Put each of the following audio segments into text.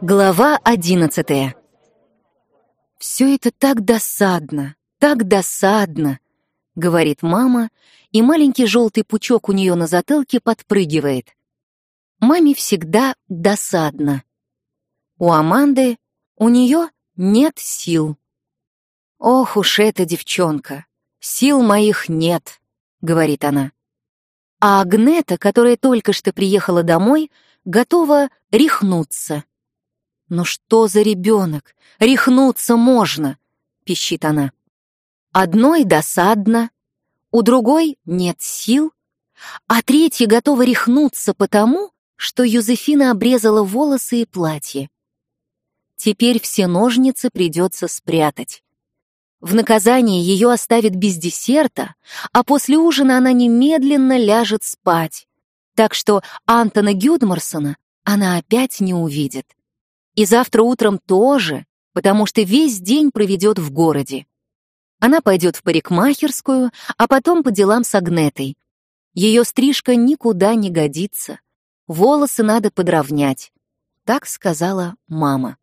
Глава одиннадцатая «Все это так досадно, так досадно», — говорит мама, и маленький желтый пучок у нее на затылке подпрыгивает. Маме всегда досадно. У Аманды, у нее нет сил. «Ох уж эта девчонка! Сил моих нет», — говорит она. А Агнета, которая только что приехала домой, готова рехнуться. «Ну что за ребенок? Рехнуться можно!» — пищит она. Одной досадно, у другой нет сил, а третья готова рехнуться потому, что Юзефина обрезала волосы и платье. Теперь все ножницы придется спрятать. В наказание ее оставят без десерта, а после ужина она немедленно ляжет спать. Так что Антона Гюдмарсона она опять не увидит. И завтра утром тоже, потому что весь день проведет в городе. Она пойдет в парикмахерскую, а потом по делам с Агнетой. Ее стрижка никуда не годится. Волосы надо подровнять. Так сказала мама.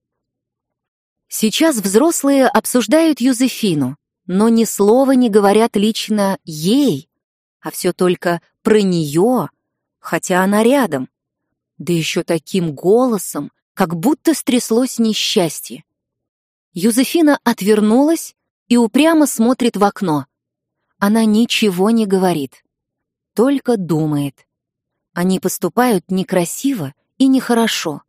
Сейчас взрослые обсуждают Юзефину, но ни слова не говорят лично ей, а все только про нее, хотя она рядом. Да еще таким голосом, как будто стряслось несчастье. Юзефина отвернулась и упрямо смотрит в окно. Она ничего не говорит, только думает. Они поступают некрасиво и нехорошо.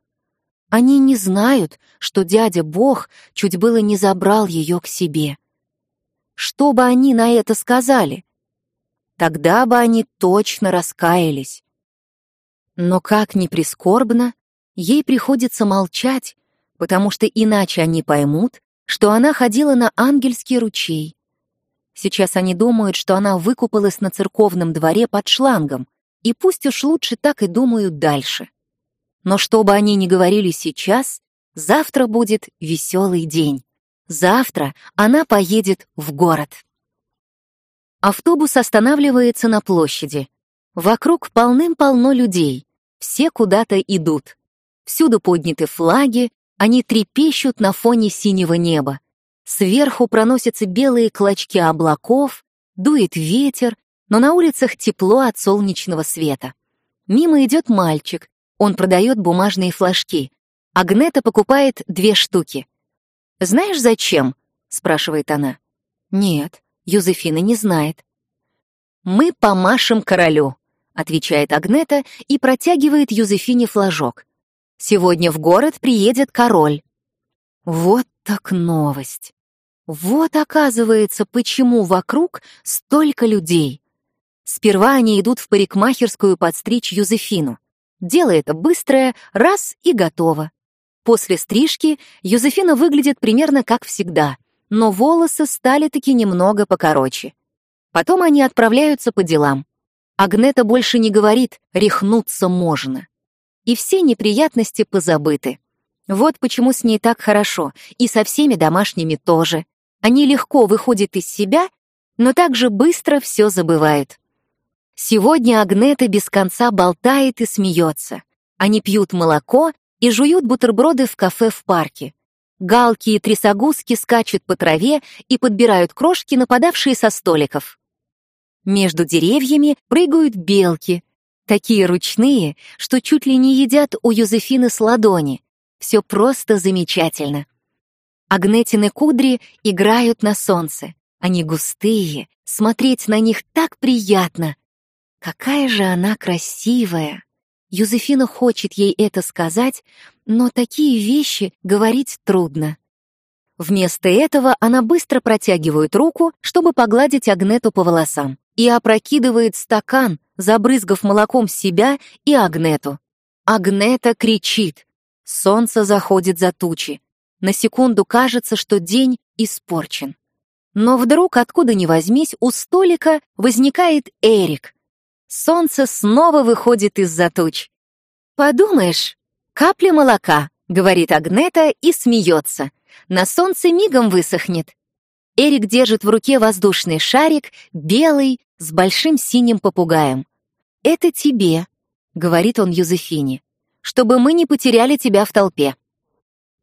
Они не знают, что дядя Бог чуть было не забрал ее к себе. Что бы они на это сказали? Тогда бы они точно раскаялись. Но как ни прискорбно, Ей приходится молчать, потому что иначе они поймут, что она ходила на ангельский ручей. Сейчас они думают, что она выкупалась на церковном дворе под шлангом, и пусть уж лучше так и думают дальше. Но что бы они ни говорили сейчас, завтра будет веселый день. Завтра она поедет в город. Автобус останавливается на площади. Вокруг полным-полно людей. Все куда-то идут. Всюду подняты флаги, они трепещут на фоне синего неба. Сверху проносятся белые клочки облаков, дует ветер, но на улицах тепло от солнечного света. Мимо идет мальчик, он продает бумажные флажки. Агнета покупает две штуки. «Знаешь, зачем?» — спрашивает она. «Нет, Юзефина не знает». «Мы помашем королю», — отвечает Агнета и протягивает Юзефине флажок. Сегодня в город приедет король. Вот так новость. Вот оказывается, почему вокруг столько людей. Сперва они идут в парикмахерскую подстричь Юзефину. Дело это быстрое, раз и готово. После стрижки Юзефина выглядит примерно как всегда, но волосы стали таки немного покороче. Потом они отправляются по делам. Агнета больше не говорит «рехнуться можно» и все неприятности позабыты. Вот почему с ней так хорошо, и со всеми домашними тоже. Они легко выходят из себя, но также быстро все забывают. Сегодня Агнета без конца болтает и смеется. Они пьют молоко и жуют бутерброды в кафе в парке. Галки и трясогузки скачут по траве и подбирают крошки, нападавшие со столиков. Между деревьями прыгают белки, Такие ручные, что чуть ли не едят у Юзефины с ладони. Все просто замечательно. Агнетины кудри играют на солнце. Они густые, смотреть на них так приятно. Какая же она красивая! Юзефина хочет ей это сказать, но такие вещи говорить трудно. Вместо этого она быстро протягивает руку, чтобы погладить Агнету по волосам, и опрокидывает стакан, забрызгав молоком себя и Агнету. Агнета кричит. Солнце заходит за тучи. На секунду кажется, что день испорчен. Но вдруг, откуда ни возьмись, у столика возникает Эрик. Солнце снова выходит из-за туч. «Подумаешь, капля молока», — говорит Агнета и смеется. «На солнце мигом высохнет». Эрик держит в руке воздушный шарик, белый, с большим синим попугаем. «Это тебе», — говорит он Юзефине. чтобы мы не потеряли тебя в толпе».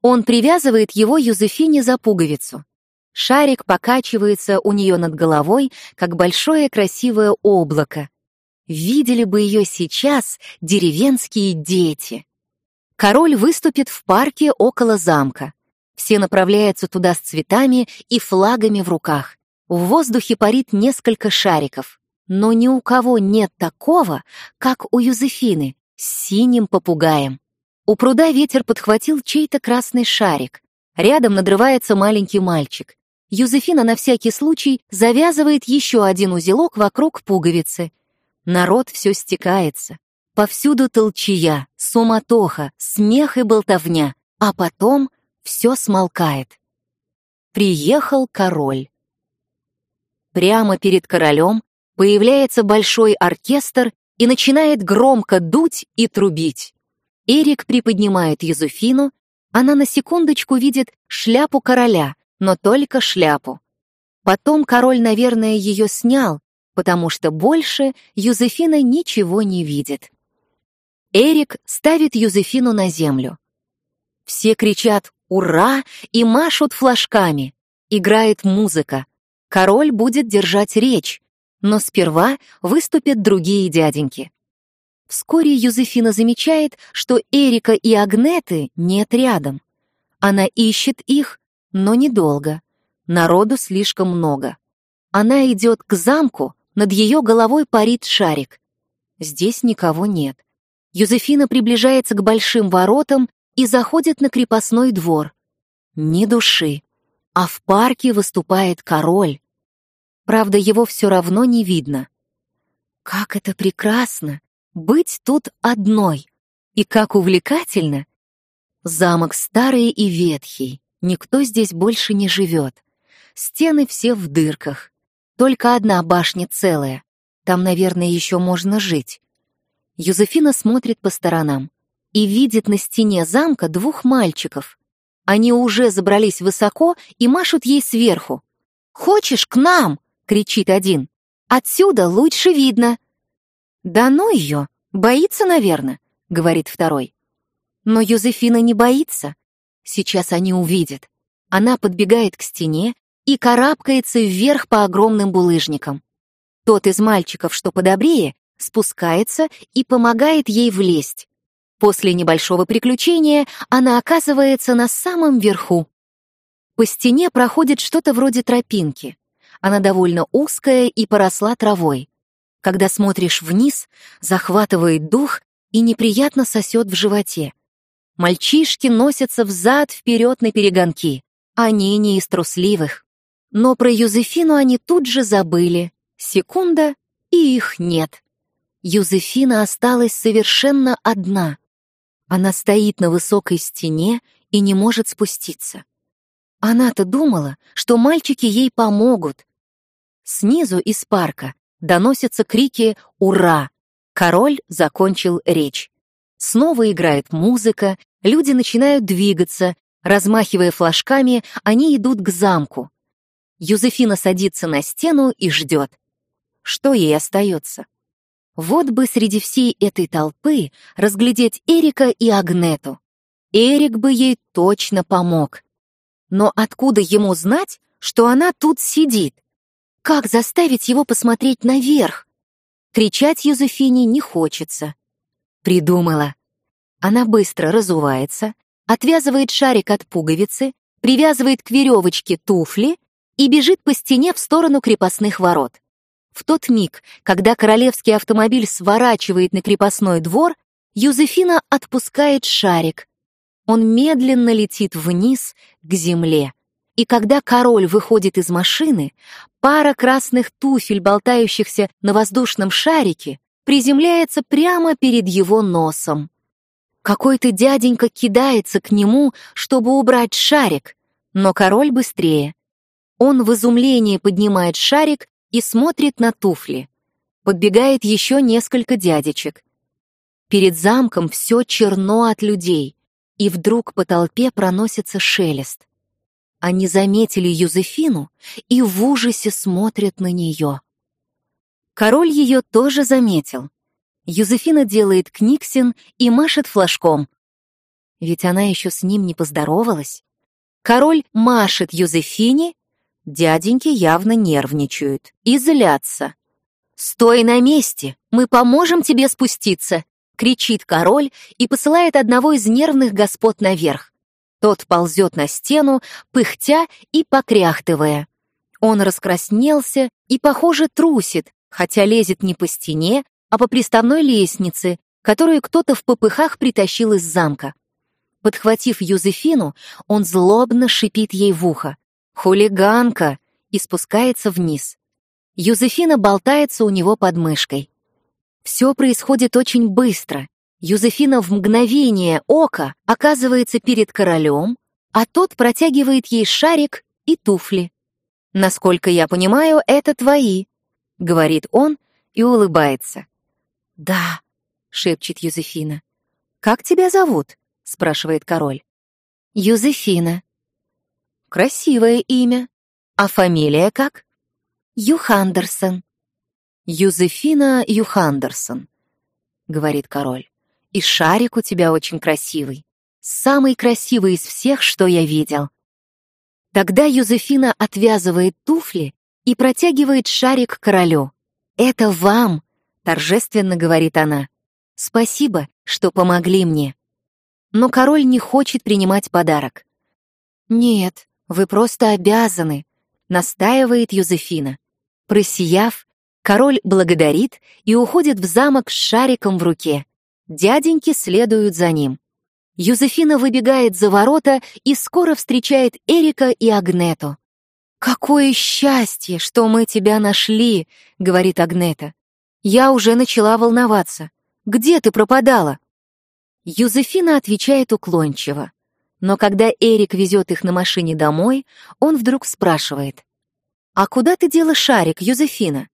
Он привязывает его Юзефине за пуговицу. Шарик покачивается у нее над головой, как большое красивое облако. Видели бы ее сейчас деревенские дети. Король выступит в парке около замка. Все направляются туда с цветами и флагами в руках. В воздухе парит несколько шариков. Но ни у кого нет такого, как у Юзефины, с синим попугаем. У пруда ветер подхватил чей-то красный шарик. Рядом надрывается маленький мальчик. Юзефина на всякий случай завязывает еще один узелок вокруг пуговицы. Народ все стекается. Повсюду толчья, суматоха, смех и болтовня. А потом все смолкает. Приехал король. Прямо перед королем появляется большой оркестр и начинает громко дуть и трубить. Эрик приподнимает Юзефину, она на секундочку видит шляпу короля, но только шляпу. Потом король, наверное, ее снял, потому что больше Юзефина ничего не видит. Эрик ставит Юзефину на землю. Все кричат «Ура!» и машут флажками. Играет музыка. Король будет держать речь, но сперва выступят другие дяденьки. Вскоре Юзефина замечает, что Эрика и Агнеты нет рядом. Она ищет их, но недолго. Народу слишком много. Она идет к замку, над ее головой парит шарик. Здесь никого нет. Юзефина приближается к большим воротам и заходит на крепостной двор. Ни души. А в парке выступает король. Правда, его все равно не видно. Как это прекрасно быть тут одной! И как увлекательно! Замок старый и ветхий, никто здесь больше не живет. Стены все в дырках. Только одна башня целая. Там, наверное, еще можно жить. Юзефина смотрит по сторонам и видит на стене замка двух мальчиков. Они уже забрались высоко и машут ей сверху. «Хочешь к нам?» — кричит один. «Отсюда лучше видно». «Да ну ее! Боится, наверное», — говорит второй. Но Юзефина не боится. Сейчас они увидят. Она подбегает к стене и карабкается вверх по огромным булыжникам. Тот из мальчиков, что подобрее, спускается и помогает ей влезть. После небольшого приключения она оказывается на самом верху. По стене проходит что-то вроде тропинки. Она довольно узкая и поросла травой. Когда смотришь вниз, захватывает дух и неприятно сосет в животе. Мальчишки носятся взад-вперед на перегонки. Они не из трусливых. Но про Юзефину они тут же забыли. Секунда, и их нет. Юзефина осталась совершенно одна. Она стоит на высокой стене и не может спуститься. Она-то думала, что мальчики ей помогут, Снизу из парка доносятся крики «Ура!». Король закончил речь. Снова играет музыка, люди начинают двигаться, размахивая флажками, они идут к замку. Юзефина садится на стену и ждет. Что ей остается? Вот бы среди всей этой толпы разглядеть Эрика и Агнету. Эрик бы ей точно помог. Но откуда ему знать, что она тут сидит? Как заставить его посмотреть наверх? Кричать Юзефине не хочется. Придумала. Она быстро разувается, отвязывает шарик от пуговицы, привязывает к веревочке туфли и бежит по стене в сторону крепостных ворот. В тот миг, когда королевский автомобиль сворачивает на крепостной двор, Юзефина отпускает шарик. Он медленно летит вниз к земле. И когда король выходит из машины, пара красных туфель, болтающихся на воздушном шарике, приземляется прямо перед его носом. Какой-то дяденька кидается к нему, чтобы убрать шарик, но король быстрее. Он в изумлении поднимает шарик и смотрит на туфли. Подбегает еще несколько дядечек. Перед замком все черно от людей, и вдруг по толпе проносится шелест. Они заметили Юзефину и в ужасе смотрят на нее. Король ее тоже заметил. Юзефина делает книгсин и машет флажком. Ведь она еще с ним не поздоровалась. Король машет Юзефине, дяденьки явно нервничают и злятся. «Стой на месте, мы поможем тебе спуститься!» — кричит король и посылает одного из нервных господ наверх. Тот ползет на стену, пыхтя и покряхтывая. Он раскраснелся и, похоже, трусит, хотя лезет не по стене, а по приставной лестнице, которую кто-то в попыхах притащил из замка. Подхватив Юзефину, он злобно шипит ей в ухо. «Хулиганка!» и спускается вниз. Юзефина болтается у него под мышкой. Все происходит очень быстро. Юзефина в мгновение ока оказывается перед королем, а тот протягивает ей шарик и туфли. «Насколько я понимаю, это твои», — говорит он и улыбается. «Да», — шепчет Юзефина. «Как тебя зовут?» — спрашивает король. «Юзефина». «Красивое имя. А фамилия как?» «Юхандерсон». «Юзефина Юхандерсон», — говорит король. «И шарик у тебя очень красивый. Самый красивый из всех, что я видел». Тогда Юзефина отвязывает туфли и протягивает шарик королю. «Это вам!» торжественно говорит она. «Спасибо, что помогли мне». Но король не хочет принимать подарок. «Нет, вы просто обязаны», — настаивает Юзефина. Просияв, король благодарит и уходит в замок с шариком в руке. Дяденьки следуют за ним. Юзефина выбегает за ворота и скоро встречает Эрика и Агнету. «Какое счастье, что мы тебя нашли!» — говорит Агнета. Я уже начала волноваться. Где ты пропадала? Юзефина отвечает уклончиво. Но когда Эрик везет их на машине домой, он вдруг спрашивает. «А куда ты дела шарик, Юзефина?»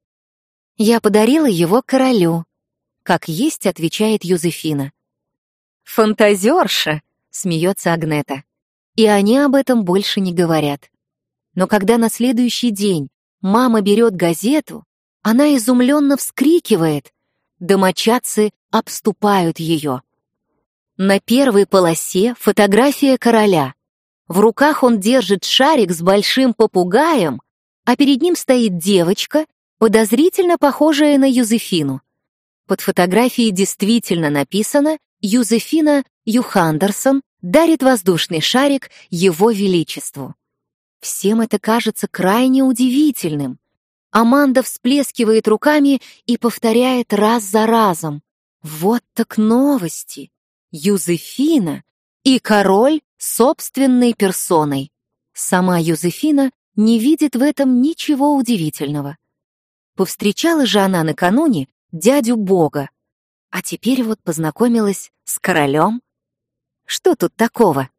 «Я подарила его королю», — как есть, отвечает Юзефина. «Фантазерша!» — смеется Агнета. И они об этом больше не говорят. Но когда на следующий день мама берет газету, она изумленно вскрикивает. Домочадцы обступают ее. На первой полосе фотография короля. В руках он держит шарик с большим попугаем, а перед ним стоит девочка, подозрительно похожая на Юзефину. Под фотографией действительно написано «Юзефина Юхандерсон дарит воздушный шарик Его Величеству». Всем это кажется крайне удивительным. Аманда всплескивает руками и повторяет раз за разом. Вот так новости! Юзефина и король собственной персоной. Сама Юзефина не видит в этом ничего удивительного. Повстречала же она накануне дядю Бога, а теперь вот познакомилась с королем. Что тут такого?